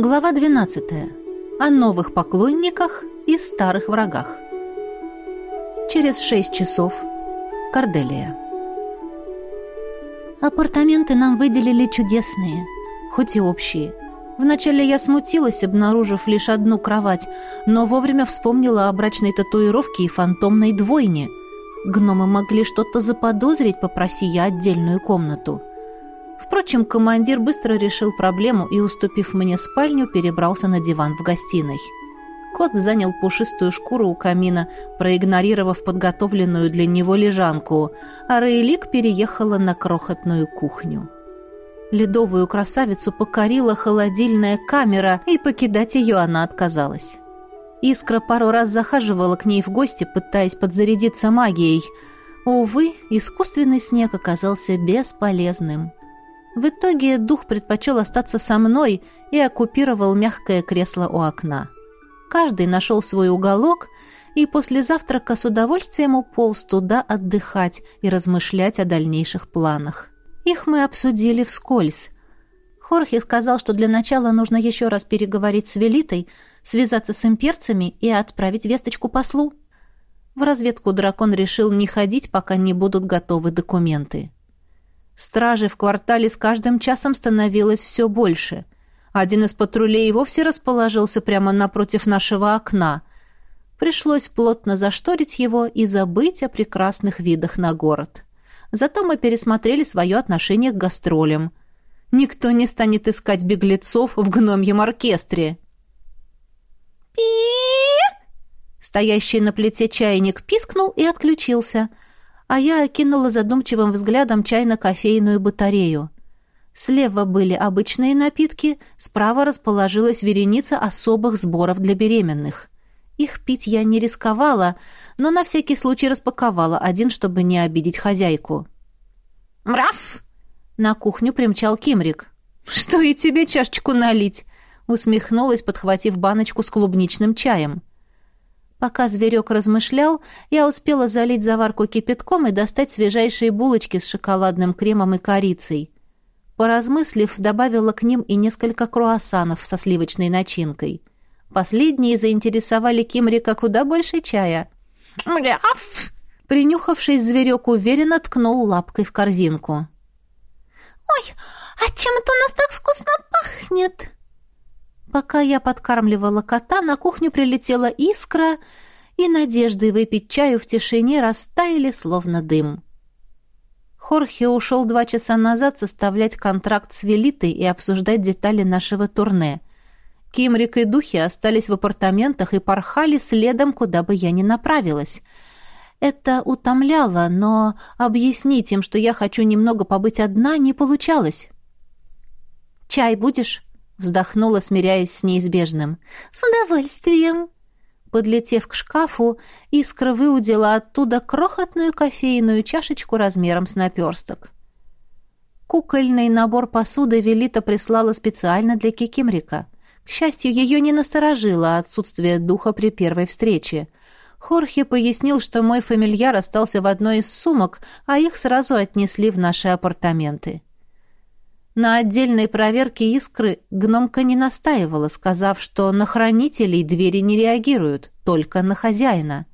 Глава 12. О новых поклонниках и старых врагах. Через шесть часов. Корделия. Апартаменты нам выделили чудесные, хоть и общие. Вначале я смутилась, обнаружив лишь одну кровать, но вовремя вспомнила о брачной татуировке и фантомной двойне. Гномы могли что-то заподозрить, попроси я отдельную комнату. Впрочем, командир быстро решил проблему и, уступив мне спальню, перебрался на диван в гостиной. Кот занял пушистую шкуру у камина, проигнорировав подготовленную для него лежанку, а Рейлик переехала на крохотную кухню. Ледовую красавицу покорила холодильная камера, и покидать ее она отказалась. Искра пару раз захаживала к ней в гости, пытаясь подзарядиться магией. Увы, искусственный снег оказался бесполезным. В итоге дух предпочел остаться со мной и оккупировал мягкое кресло у окна. Каждый нашел свой уголок и после завтрака с удовольствием уполз туда отдыхать и размышлять о дальнейших планах. Их мы обсудили вскользь. Хорхе сказал, что для начала нужно еще раз переговорить с Велитой, связаться с имперцами и отправить весточку послу. В разведку дракон решил не ходить, пока не будут готовы документы. Стражи в квартале с каждым часом становилось все больше. Один из патрулей вовсе расположился прямо напротив нашего окна. Пришлось плотно зашторить его и забыть о прекрасных видах на город. Зато мы пересмотрели свое отношение к гастролям. Никто не станет искать беглецов в гномьем оркестре. пи Стоящий на плите чайник пискнул и отключился — а я окинула задумчивым взглядом чайно-кофейную батарею. Слева были обычные напитки, справа расположилась вереница особых сборов для беременных. Их пить я не рисковала, но на всякий случай распаковала один, чтобы не обидеть хозяйку. «Мраф!» На кухню примчал Кимрик. «Что и тебе чашечку налить?» усмехнулась, подхватив баночку с клубничным чаем. Пока зверек размышлял, я успела залить заварку кипятком и достать свежайшие булочки с шоколадным кремом и корицей. Поразмыслив, добавила к ним и несколько круассанов со сливочной начинкой. Последние заинтересовали Кимрика куда больше чая. «Мляф!» Принюхавшись, зверек уверенно ткнул лапкой в корзинку. «Ой, а чем это у нас так вкусно пахнет?» Пока я подкармливала кота, на кухню прилетела искра, и надежды выпить чаю в тишине растаяли, словно дым. Хорхе ушел два часа назад составлять контракт с Велитой и обсуждать детали нашего турне. Кимрик и Духи остались в апартаментах и порхали следом, куда бы я ни направилась. Это утомляло, но объяснить им, что я хочу немного побыть одна, не получалось. «Чай будешь?» Вздохнула, смиряясь с неизбежным. «С удовольствием!» Подлетев к шкафу, Искра выудила оттуда крохотную кофейную чашечку размером с наперсток. Кукольный набор посуды Велита прислала специально для Кикимрика. К счастью, ее не насторожило отсутствие духа при первой встрече. Хорхе пояснил, что мой фамильяр остался в одной из сумок, а их сразу отнесли в наши апартаменты. На отдельной проверке искры гномка не настаивала, сказав, что на хранителей двери не реагируют, только на хозяина.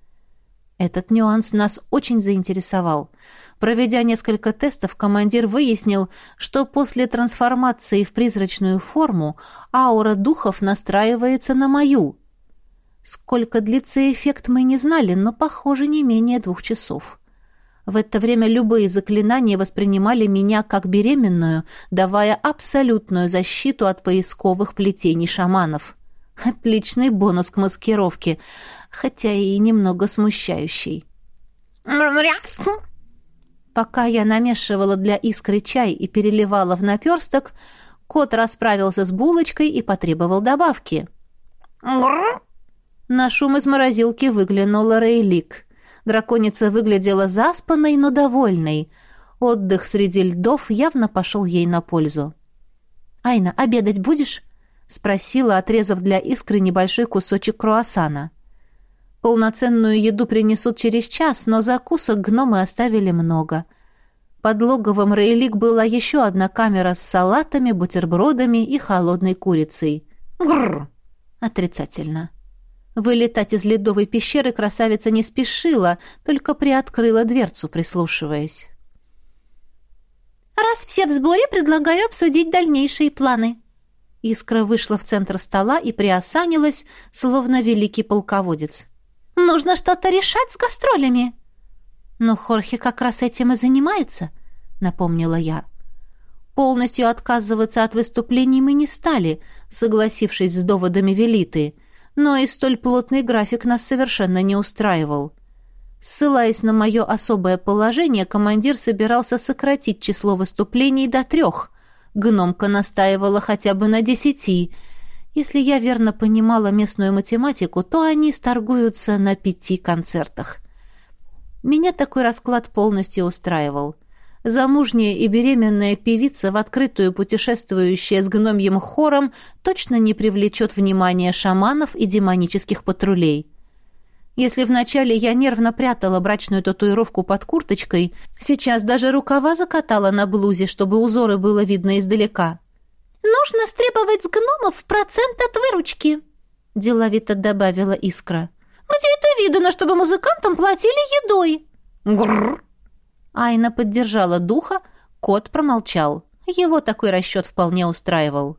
Этот нюанс нас очень заинтересовал. Проведя несколько тестов, командир выяснил, что после трансформации в призрачную форму аура духов настраивается на мою. Сколько длится эффект, мы не знали, но, похоже, не менее двух часов. В это время любые заклинания воспринимали меня как беременную, давая абсолютную защиту от поисковых плетений шаманов. Отличный бонус к маскировке, хотя и немного смущающий. Пока я намешивала для искры чай и переливала в наперсток, кот расправился с булочкой и потребовал добавки. На шум из морозилки выглянула Рейлик. Драконица выглядела заспанной, но довольной. Отдых среди льдов явно пошел ей на пользу. «Айна, обедать будешь?» — спросила, отрезав для искры небольшой кусочек круассана. Полноценную еду принесут через час, но закусок гномы оставили много. Под логовом Рейлик была еще одна камера с салатами, бутербродами и холодной курицей. Гррр. Отрицательно. Вылетать из ледовой пещеры красавица не спешила, только приоткрыла дверцу, прислушиваясь. «Раз все в сборе, предлагаю обсудить дальнейшие планы». Искра вышла в центр стола и приосанилась, словно великий полководец. «Нужно что-то решать с гастролями». «Но Хорхе как раз этим и занимается», — напомнила я. Полностью отказываться от выступлений мы не стали, согласившись с доводами Велиты, но и столь плотный график нас совершенно не устраивал. Ссылаясь на мое особое положение, командир собирался сократить число выступлений до трех. Гномка настаивала хотя бы на десяти. Если я верно понимала местную математику, то они сторгуются на пяти концертах. Меня такой расклад полностью устраивал. Замужняя и беременная певица, в открытую путешествующая с гномьим хором, точно не привлечет внимания шаманов и демонических патрулей. Если вначале я нервно прятала брачную татуировку под курточкой, сейчас даже рукава закатала на блузе, чтобы узоры было видно издалека. «Нужно стребовать с гномов процент от выручки», — деловито добавила Искра. «Где это видано, чтобы музыкантам платили едой?» «Грррр!» Айна поддержала духа, кот промолчал. Его такой расчет вполне устраивал.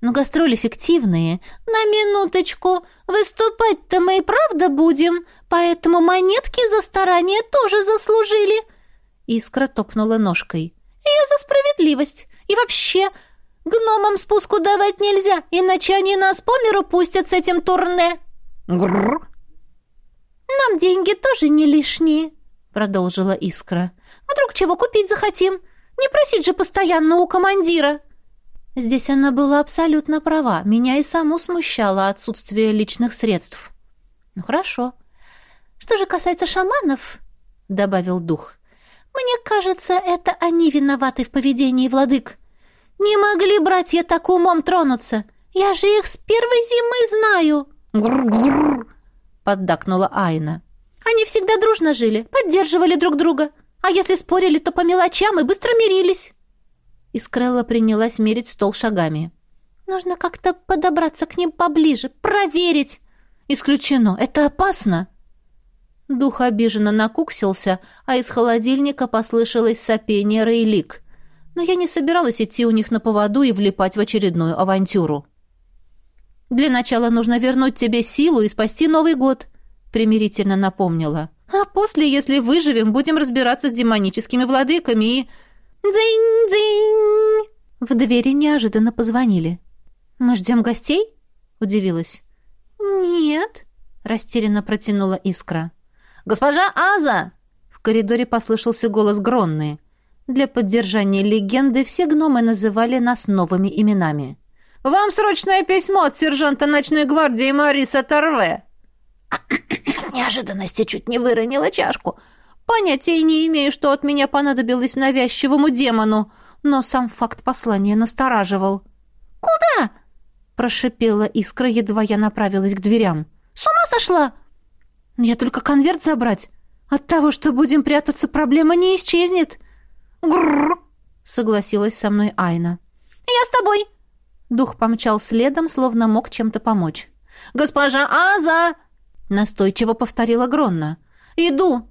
Но гастроли фиктивные. На минуточку. Выступать-то мы и правда будем, поэтому монетки за старание тоже заслужили. Искра топнула ножкой. Я за справедливость. И вообще, гномам спуску давать нельзя, иначе они нас по миру пустят с этим турне. Грррр. Нам деньги тоже не лишние, продолжила Искра. Вдруг чего купить захотим? Не просить же постоянно у командира. Здесь она была абсолютно права. Меня и саму смущало отсутствие личных средств. Ну хорошо. Что же касается шаманов, добавил дух. Мне кажется, это они виноваты в поведении владык. Не могли братья так умом тронуться. Я же их с первой зимы знаю. Гр-гр, поддакнула Айна. Они всегда дружно жили, поддерживали друг друга. А если спорили, то по мелочам и быстро мирились. Искрелла принялась мерить стол шагами. «Нужно как-то подобраться к ним поближе, проверить!» «Исключено! Это опасно!» Дух обиженно накуксился, а из холодильника послышалось сопение Рейлик. Но я не собиралась идти у них на поводу и влипать в очередную авантюру. «Для начала нужно вернуть тебе силу и спасти Новый год», — примирительно напомнила. «А после, если выживем, будем разбираться с демоническими владыками и...» «Дзынь-дзынь!» В двери неожиданно позвонили. «Мы ждем гостей?» — удивилась. «Нет», — растерянно протянула искра. «Госпожа Аза!» В коридоре послышался голос Гронны. Для поддержания легенды все гномы называли нас новыми именами. «Вам срочное письмо от сержанта ночной гвардии Мариса Торве!» Неожиданности чуть не выронила чашку — Понятия не имею, что от меня понадобилось навязчивому демону, но сам факт послания настораживал. «Куда?» — прошипела искра, едва я направилась к дверям. «С ума сошла?» «Я только конверт забрать. От того, что будем прятаться, проблема не исчезнет». «Грррр!» — согласилась со мной Айна. «Я с тобой!» Дух помчал следом, словно мог чем-то помочь. «Госпожа Аза!» — настойчиво повторила Гронна. «Иду!»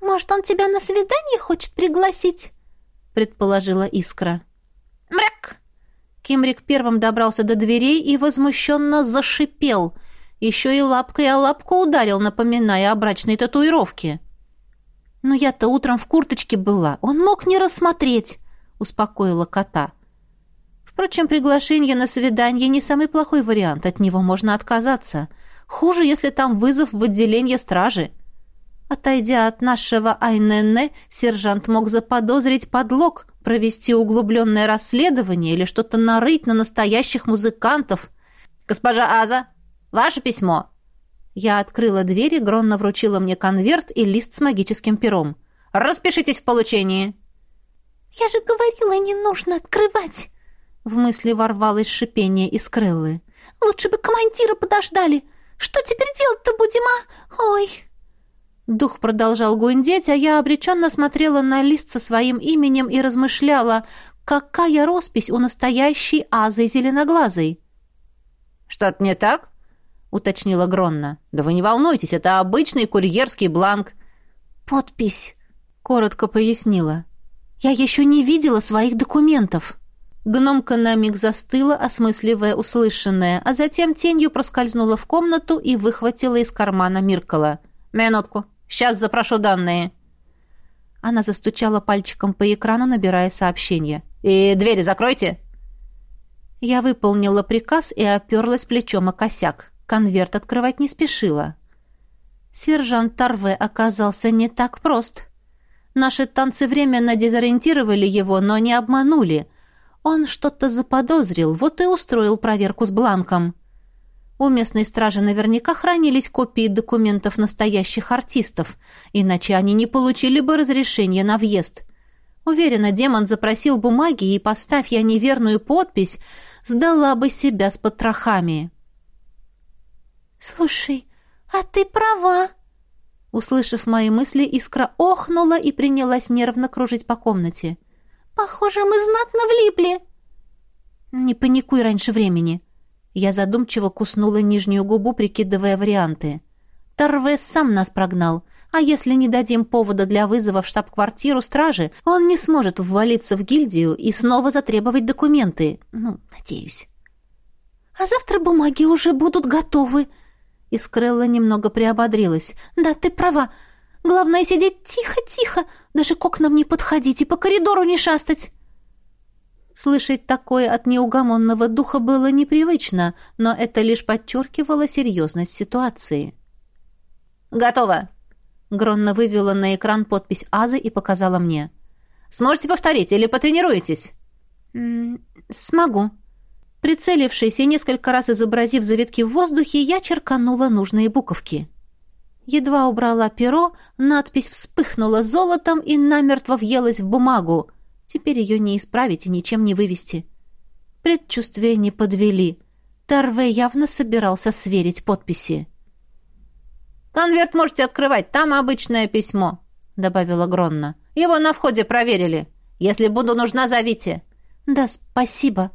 «Может, он тебя на свидание хочет пригласить?» — предположила Искра. «Мряк!» Кимрик первым добрался до дверей и возмущенно зашипел. Еще и лапкой о лапку ударил, напоминая о брачной татуировке. «Но я-то утром в курточке была. Он мог не рассмотреть», — успокоила кота. Впрочем, приглашение на свидание не самый плохой вариант. От него можно отказаться. Хуже, если там вызов в отделение стражи. Отойдя от нашего Айненне, сержант мог заподозрить подлог, провести углубленное расследование или что-то нарыть на настоящих музыкантов. «Госпожа Аза, ваше письмо!» Я открыла дверь и Гронна вручила мне конверт и лист с магическим пером. «Распишитесь в получении!» «Я же говорила, не нужно открывать!» В мысли ворвалось шипение из крылы. «Лучше бы командира подождали! Что теперь делать-то будем, а? Ой!» Дух продолжал гундеть, а я обреченно смотрела на лист со своим именем и размышляла, какая роспись у настоящей Азы Зеленоглазой. «Что-то не так?» — уточнила Гронна. «Да вы не волнуйтесь, это обычный курьерский бланк». «Подпись», — коротко пояснила. «Я еще не видела своих документов». Гномка на миг застыла, осмысливая услышанное, а затем тенью проскользнула в комнату и выхватила из кармана Миркала. «Минутку. Сейчас запрошу данные». Она застучала пальчиком по экрану, набирая сообщение. «И двери закройте!» Я выполнила приказ и оперлась плечом о косяк. Конверт открывать не спешила. Сержант Тарве оказался не так прост. Наши танцы временно дезориентировали его, но не обманули. Он что-то заподозрил, вот и устроил проверку с бланком. У местной стражи наверняка хранились копии документов настоящих артистов, иначе они не получили бы разрешения на въезд. Уверена, демон запросил бумаги, и, поставь я неверную подпись, сдала бы себя с потрохами. «Слушай, а ты права!» Услышав мои мысли, искра охнула и принялась нервно кружить по комнате. «Похоже, мы знатно влипли!» «Не паникуй раньше времени!» Я задумчиво куснула нижнюю губу, прикидывая варианты. Торвес сам нас прогнал, а если не дадим повода для вызова в штаб-квартиру стражи, он не сможет ввалиться в гильдию и снова затребовать документы. Ну, надеюсь. «А завтра бумаги уже будут готовы», Искрелла немного приободрилась. «Да, ты права. Главное сидеть тихо-тихо, даже к окнам не подходить и по коридору не шастать». Слышать такое от неугомонного духа было непривычно, но это лишь подчеркивало серьезность ситуации. «Готово!» Гронна вывела на экран подпись Азы и показала мне. «Сможете повторить или потренируетесь?» «Смогу». Прицелившись и несколько раз изобразив завитки в воздухе, я черканула нужные буковки. Едва убрала перо, надпись вспыхнула золотом и намертво въелась в бумагу. Теперь ее не исправить и ничем не вывести. Предчувствия не подвели. Тарве явно собирался сверить подписи. «Конверт можете открывать, там обычное письмо», — добавила Гронна. «Его на входе проверили. Если буду нужна, зовите». «Да, спасибо»,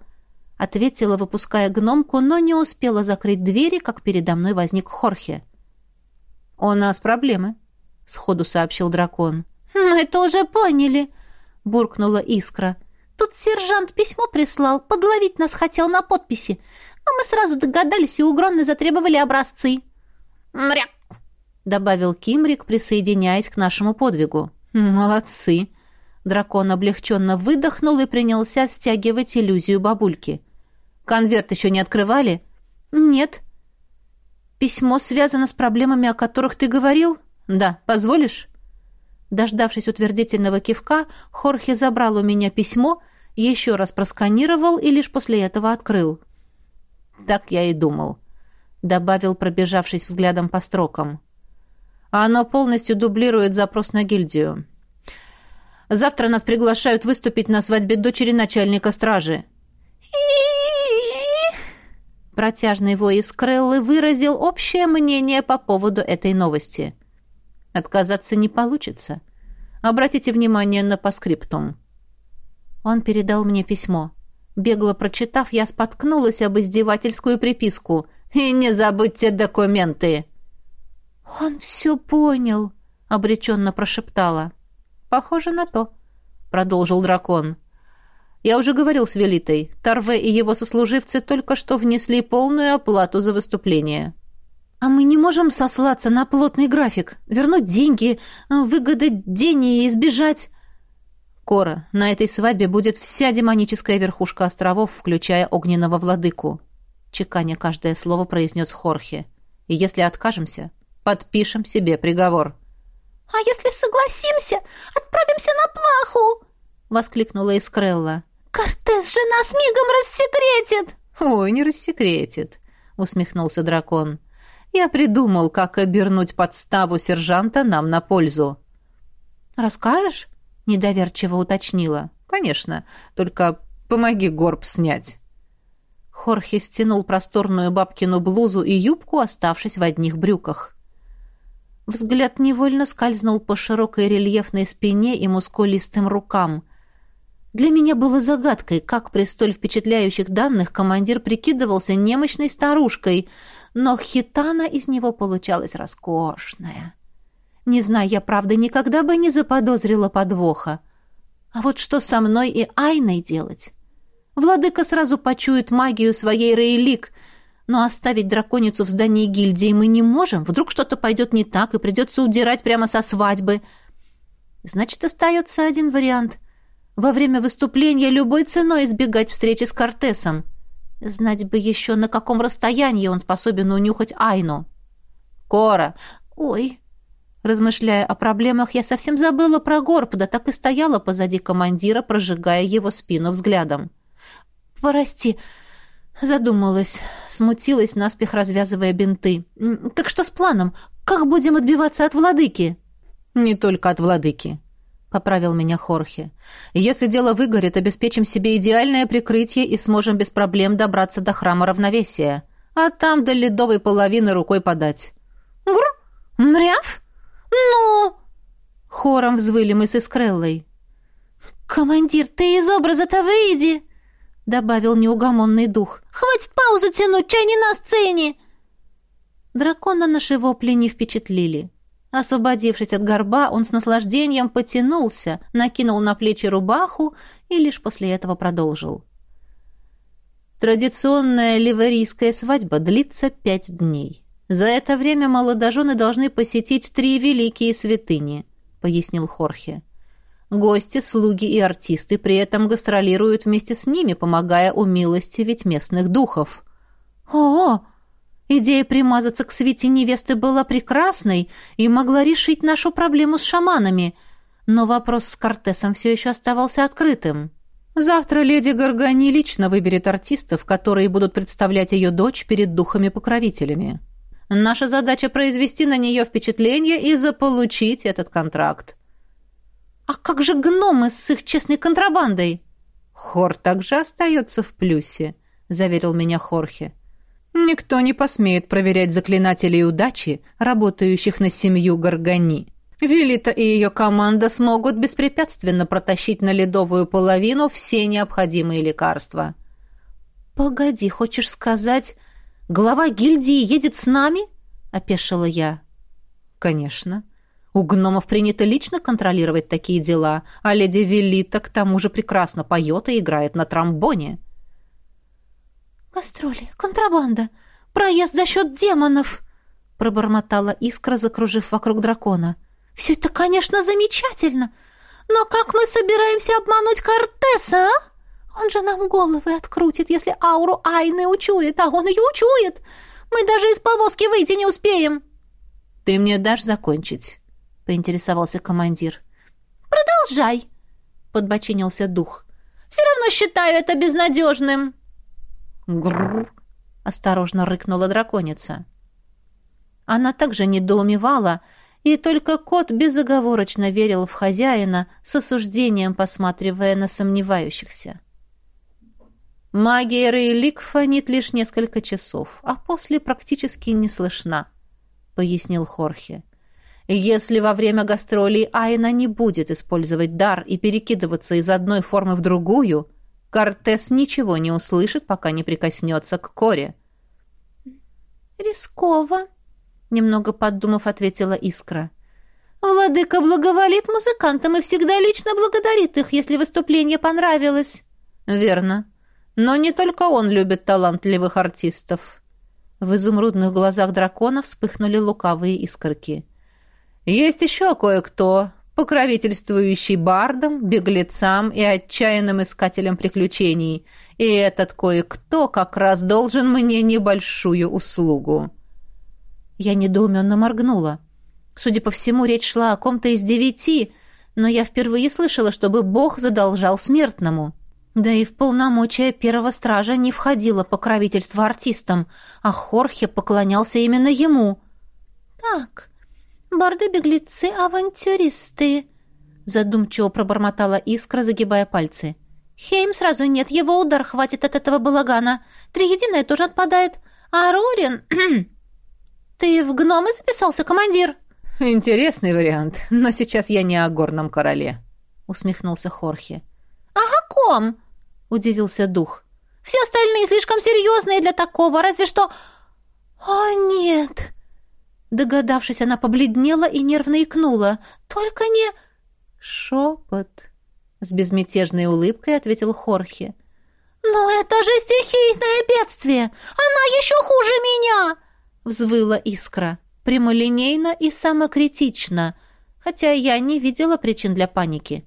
ответила, выпуская гномку, но не успела закрыть двери, как передо мной возник Хорхе. «У нас проблемы», — сходу сообщил дракон. «Мы это уже поняли», — буркнула Искра. «Тут сержант письмо прислал, подловить нас хотел на подписи, но мы сразу догадались и у Гронны затребовали образцы». «Мряк!» — добавил Кимрик, присоединяясь к нашему подвигу. «Молодцы!» Дракон облегченно выдохнул и принялся стягивать иллюзию бабульки. Конверт еще не открывали? Нет. Письмо связано с проблемами, о которых ты говорил? Да. Позволишь? Дождавшись утвердительного кивка, Хорхе забрал у меня письмо, еще раз просканировал и лишь после этого открыл. Так я и думал, добавил, пробежавшись взглядом по строкам. Оно полностью дублирует запрос на гильдию. Завтра нас приглашают выступить на свадьбе дочери начальника стражи. Протяжный вой из Креллы выразил общее мнение по поводу этой новости. Отказаться не получится. Обратите внимание на паскриптум. Он передал мне письмо. Бегло прочитав, я споткнулась об издевательскую приписку. «И не забудьте документы!» «Он все понял», — обреченно прошептала. «Похоже на то», — продолжил дракон. Я уже говорил с Велитой. Тарве и его сослуживцы только что внесли полную оплату за выступление. А мы не можем сослаться на плотный график, вернуть деньги, выгадать день и избежать... Кора, на этой свадьбе будет вся демоническая верхушка островов, включая огненного владыку. Чеканя каждое слово произнес Хорхе. И если откажемся, подпишем себе приговор. «А если согласимся, отправимся на плаху!» — воскликнула Искрелла. «Кортес же нас мигом рассекретит!» «Ой, не рассекретит!» — усмехнулся дракон. «Я придумал, как обернуть подставу сержанта нам на пользу». «Расскажешь?» — недоверчиво уточнила. «Конечно, только помоги горб снять». Хорхе стянул просторную бабкину блузу и юбку, оставшись в одних брюках. Взгляд невольно скользнул по широкой рельефной спине и мускулистым рукам. Для меня было загадкой, как при столь впечатляющих данных командир прикидывался немощной старушкой, но хитана из него получалась роскошная. Не знаю, я, правда, никогда бы не заподозрила подвоха. А вот что со мной и Айной делать? Владыка сразу почует магию своей Рейлик, но оставить драконицу в здании гильдии мы не можем. Вдруг что-то пойдет не так, и придется удирать прямо со свадьбы. Значит, остается один вариант. Во время выступления любой ценой избегать встречи с Кортесом. Знать бы еще, на каком расстоянии он способен унюхать Айну. «Кора! Ой!» Размышляя о проблемах, я совсем забыла про Горпда, так и стояла позади командира, прожигая его спину взглядом. «Прости!» Задумалась, смутилась, наспех развязывая бинты. «Так что с планом? Как будем отбиваться от владыки?» «Не только от владыки», — поправил меня Хорхе. «Если дело выгорит, обеспечим себе идеальное прикрытие и сможем без проблем добраться до храма равновесия. А там до ледовой половины рукой подать». «Гр! Мряв? Ну!» Хором взвыли мы с Искреллой. «Командир, ты из образа-то выйди!» добавил неугомонный дух. «Хватит паузу тянуть, чай не на сцене!» Дракона наши вопли не впечатлили. Освободившись от горба, он с наслаждением потянулся, накинул на плечи рубаху и лишь после этого продолжил. Традиционная ливерийская свадьба длится пять дней. За это время молодожены должны посетить три великие святыни, пояснил Хорхе. Гости, слуги и артисты при этом гастролируют вместе с ними, помогая умилостивить местных духов. О, идея примазаться к свете невесты была прекрасной и могла решить нашу проблему с шаманами, но вопрос с Кортесом все еще оставался открытым. Завтра леди Гаргани лично выберет артистов, которые будут представлять ее дочь перед духами-покровителями. Наша задача произвести на нее впечатление и заполучить этот контракт. «А как же гномы с их честной контрабандой?» «Хор также остается в плюсе», — заверил меня Хорхе. «Никто не посмеет проверять заклинателей удачи, работающих на семью Гаргани. Велита и ее команда смогут беспрепятственно протащить на ледовую половину все необходимые лекарства». «Погоди, хочешь сказать, глава гильдии едет с нами?» — опешила я. «Конечно. У гномов принято лично контролировать такие дела, а леди Велита к тому же прекрасно поет и играет на тромбоне. «Гастроли, контрабанда, проезд за счет демонов!» пробормотала искра, закружив вокруг дракона. «Все это, конечно, замечательно, но как мы собираемся обмануть Кортеса, а? Он же нам головы открутит, если ауру Айны учует, а он ее учует. Мы даже из повозки выйти не успеем». «Ты мне дашь закончить?» поинтересовался командир. «Продолжай», — подбочинился дух. «Все равно считаю это безнадежным». «Грррр», — осторожно рыкнула драконица. Она также недоумевала, и только кот безоговорочно верил в хозяина, с осуждением посматривая на сомневающихся. Магия Рейлик фонит лишь несколько часов, а после практически не слышна, — пояснил Хорхе. Если во время гастролей Айна не будет использовать дар и перекидываться из одной формы в другую, Кортес ничего не услышит, пока не прикоснется к Коре. «Рисково», — немного подумав, ответила Искра. «Владыка благоволит музыкантам и всегда лично благодарит их, если выступление понравилось». «Верно. Но не только он любит талантливых артистов». В изумрудных глазах дракона вспыхнули лукавые искорки. Есть еще кое-кто, покровительствующий бардам, беглецам и отчаянным искателям приключений. И этот кое-кто как раз должен мне небольшую услугу». Я недоуменно моргнула. Судя по всему, речь шла о ком-то из девяти, но я впервые слышала, чтобы Бог задолжал смертному. Да и в полномочия первого стража не входило покровительство артистам, а Хорхе поклонялся именно ему. «Так, «Барды-беглецы, авантюристы», — задумчиво пробормотала искра, загибая пальцы. «Хейм сразу нет, его удар хватит от этого балагана. Триединое тоже отпадает. А Рорин... Ты в гномы записался, командир?» «Интересный вариант, но сейчас я не о горном короле», — усмехнулся Хорхе. «Ага, каком?» — удивился дух. «Все остальные слишком серьезные для такого, разве что...» «О, нет!» Догадавшись, она побледнела и нервно икнула. «Только не...» «Шепот!» — с безмятежной улыбкой ответил Хорхе. «Но это же стихийное бедствие! Она еще хуже меня!» — взвыла искра. Прямолинейно и самокритично, хотя я не видела причин для паники.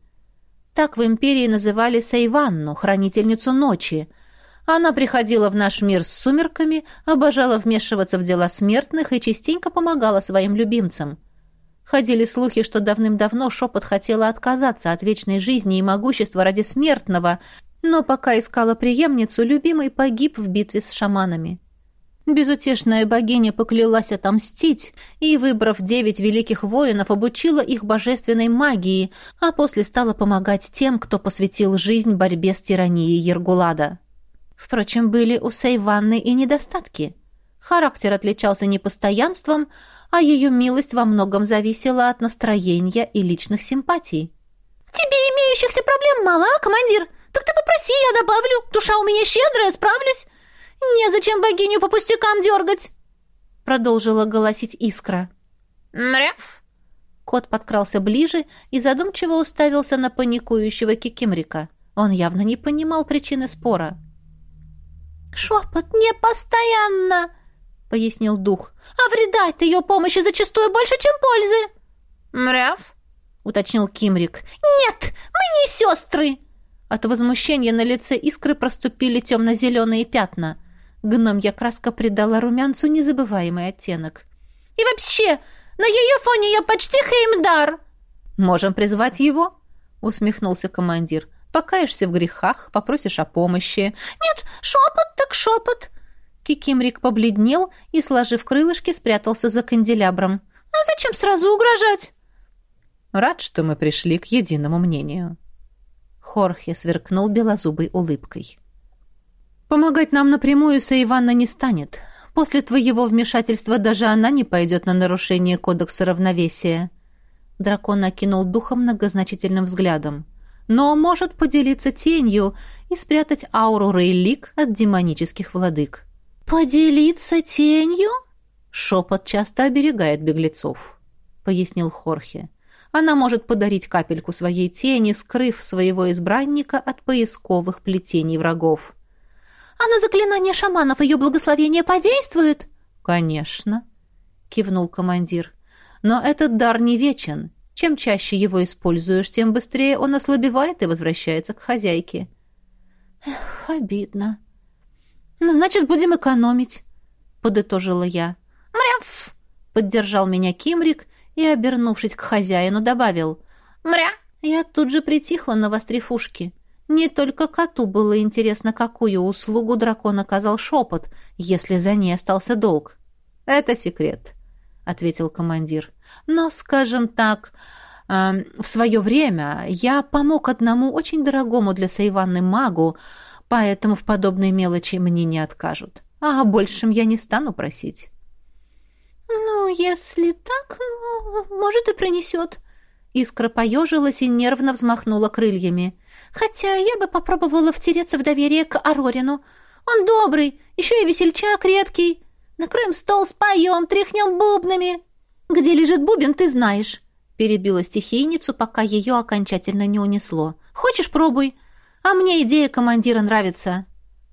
Так в империи называли Сайванну, хранительницу ночи — она приходила в наш мир с сумерками, обожала вмешиваться в дела смертных и частенько помогала своим любимцам. Ходили слухи, что давным-давно шепот хотела отказаться от вечной жизни и могущества ради смертного, но пока искала преемницу, любимый погиб в битве с шаманами. Безутешная богиня поклялась отомстить и, выбрав девять великих воинов, обучила их божественной магии, а после стала помогать тем, кто посвятил жизнь борьбе с тиранией Ергулада. Впрочем, были у Сейванны и недостатки. Характер отличался непостоянством, а ее милость во многом зависела от настроения и личных симпатий. «Тебе имеющихся проблем мало, а, командир? Так ты попроси, я добавлю. Душа у меня щедрая, справлюсь. Незачем богиню по пустякам дергать!» Продолжила голосить искра. «Мряв!» Кот подкрался ближе и задумчиво уставился на паникующего Кикимрика. Он явно не понимал причины спора. «Шепот не постоянно», — пояснил дух. «А вреда от ее помощи зачастую больше, чем пользы». «Мряв?» — уточнил Кимрик. «Нет, мы не сестры!» От возмущения на лице искры проступили темно-зеленые пятна. Гномья краска придала румянцу незабываемый оттенок. «И вообще, на ее фоне я почти Хеймдар!» «Можем призвать его?» — усмехнулся командир. Покаешься в грехах, попросишь о помощи. Нет, шепот так шепот. Кикимрик побледнел и, сложив крылышки, спрятался за канделябром. А зачем сразу угрожать? Рад, что мы пришли к единому мнению. Хорхе сверкнул белозубой улыбкой. Помогать нам напрямую Саиванна не станет. После твоего вмешательства даже она не пойдет на нарушение кодекса равновесия. Дракон окинул духом многозначительным взглядом но может поделиться тенью и спрятать ауру Рейлик от демонических владык. «Поделиться тенью?» «Шепот часто оберегает беглецов», — пояснил Хорхе. «Она может подарить капельку своей тени, скрыв своего избранника от поисковых плетений врагов». «А на заклинание шаманов ее благословение подействует?» «Конечно», — кивнул командир. «Но этот дар не вечен, чем чаще его используешь, тем быстрее он ослабевает и возвращается к хозяйке. Эх, обидно. Ну, значит, будем экономить, подытожила я. Мряв! Поддержал меня Кимрик и, обернувшись к хозяину, добавил. Мря! Я тут же притихла, навострив ушки. Не только коту было интересно, какую услугу дракон оказал шепот, если за ней остался долг. «Это секрет», — ответил командир. Но, скажем так, э, в свое время я помог одному очень дорогому для Сайванны магу, поэтому в подобной мелочи мне не откажут. А о большем я не стану просить. «Ну, если так, ну, может, и принесет». Искра поежилась и нервно взмахнула крыльями. «Хотя я бы попробовала втереться в доверие к Арорину. Он добрый, еще и весельчак редкий. Накроем стол, споем, тряхнем бубнами». «Где лежит бубен, ты знаешь», — перебила стихийницу, пока ее окончательно не унесло. «Хочешь, пробуй. А мне идея командира нравится».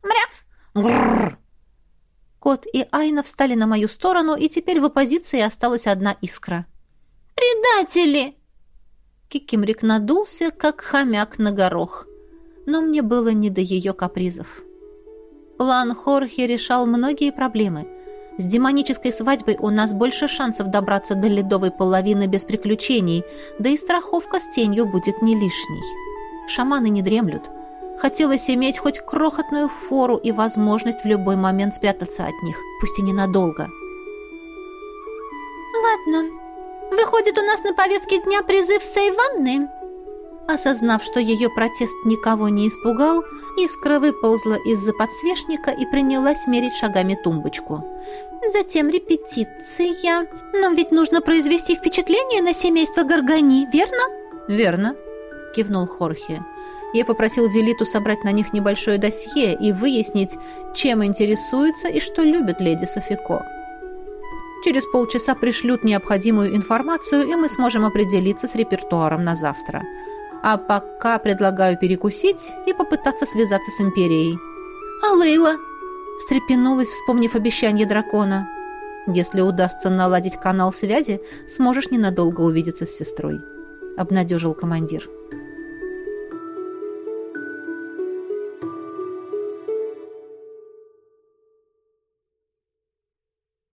«Мряв!» «Грррр!» Кот и Айна встали на мою сторону, и теперь в оппозиции осталась одна искра. «Предатели!» Кикимрик надулся, как хомяк на горох. Но мне было не до ее капризов. План Хорхе решал многие проблемы — с демонической свадьбой у нас больше шансов добраться до ледовой половины без приключений, да и страховка с тенью будет не лишней. Шаманы не дремлют. Хотелось иметь хоть крохотную фору и возможность в любой момент спрятаться от них, пусть и ненадолго. «Ладно. Выходит, у нас на повестке дня призыв Сейванны?» Осознав, что ее протест никого не испугал, искра выползла из-за подсвечника и принялась мерить шагами тумбочку. Затем репетиция. Нам ведь нужно произвести впечатление на семейство Горгани, верно? Верно, кивнул Хорхе. Я попросил Велиту собрать на них небольшое досье и выяснить, чем интересуется и что любит леди Софико. Через полчаса пришлют необходимую информацию, и мы сможем определиться с репертуаром на завтра. А пока предлагаю перекусить и попытаться связаться с Империей. «А Лейла?» – встрепенулась, вспомнив обещание дракона. «Если удастся наладить канал связи, сможешь ненадолго увидеться с сестрой», – обнадежил командир.